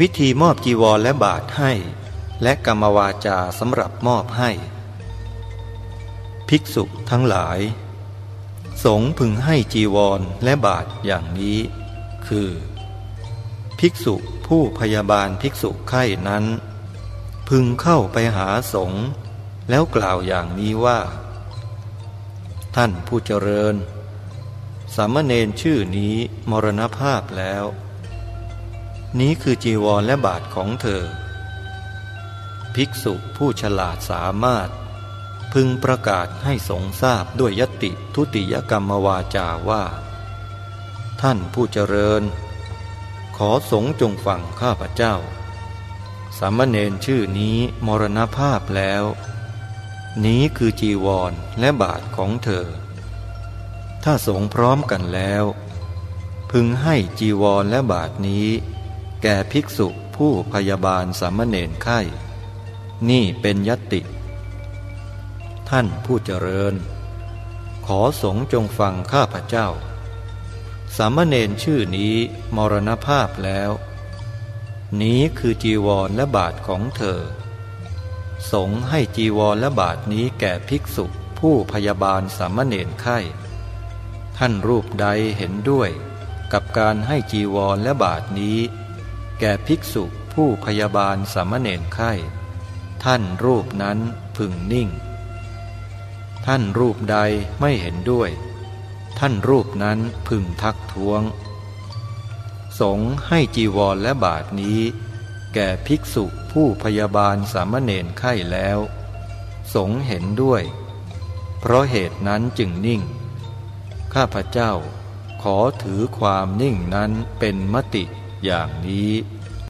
วิธีมอบจีวรและบาทให้ และกรรมวาจาสำหรับมอบให้ ภิกษุทั้งหลาย สงพึงให้จีวรและบาทอย่างนี้ คือ ภิกษุผู้พยาบาลภิกษุไข้นั้น พึงเข้าไปหาสงแล้วกล่าวอย่างนี้ว่า ท่านผู้เจริญสามเณรชื่อนี้มรณภาพแล้ว นี้คือจีวรและบาทของเธอ ภิกษุผู้ฉลาดสามารถ พึงประกาศให้สงทราบด้วยยติทุติยกรรมวาจาว่า ท่านผู้เจริญ ขอสงจงฟังข้าพเจ้า สามเณรชื่อนี้มรณภาพแล้ว นี้คือจีวรและบาทของเธอ ถ้าสงพร้อมกันแล้ว พึงให้จีวรและบาทนี้ แก่ภิกษุผู้พยาบาลสามเณรไข้ นี่เป็นยติ ท่านผู้เจริญ ขอสงจงฟังข้าพเจ้า สามเณรชื่อนี้มรณภาพแล้ว นี้คือจีวรและบาทของเธอ สงให้จีวรและบาทนี้แก่ภิกษุผู้พยาบาลสามเณรไข้ ท่านรูปใดเห็นด้วยกับการให้จีวรและบาทนี้ แก่ภิกษุผู้พยาบาลสามเณรไข้ ท่านรูปนั้นพึงนิ่ง ท่านรูปใดไม่เห็นด้วย ท่านรูปนั้นพึงทักท้วง สงให้จีวรและบาทนี้ แก่ภิกษุผู้พยาบาลสามเณรไข้แล้ว สงเห็นด้วย เพราะเหตุนั้นจึงนิ่ง ข้าพเจ้าขอถือความนิ่งนั้นเป็นมติ อย่างนี้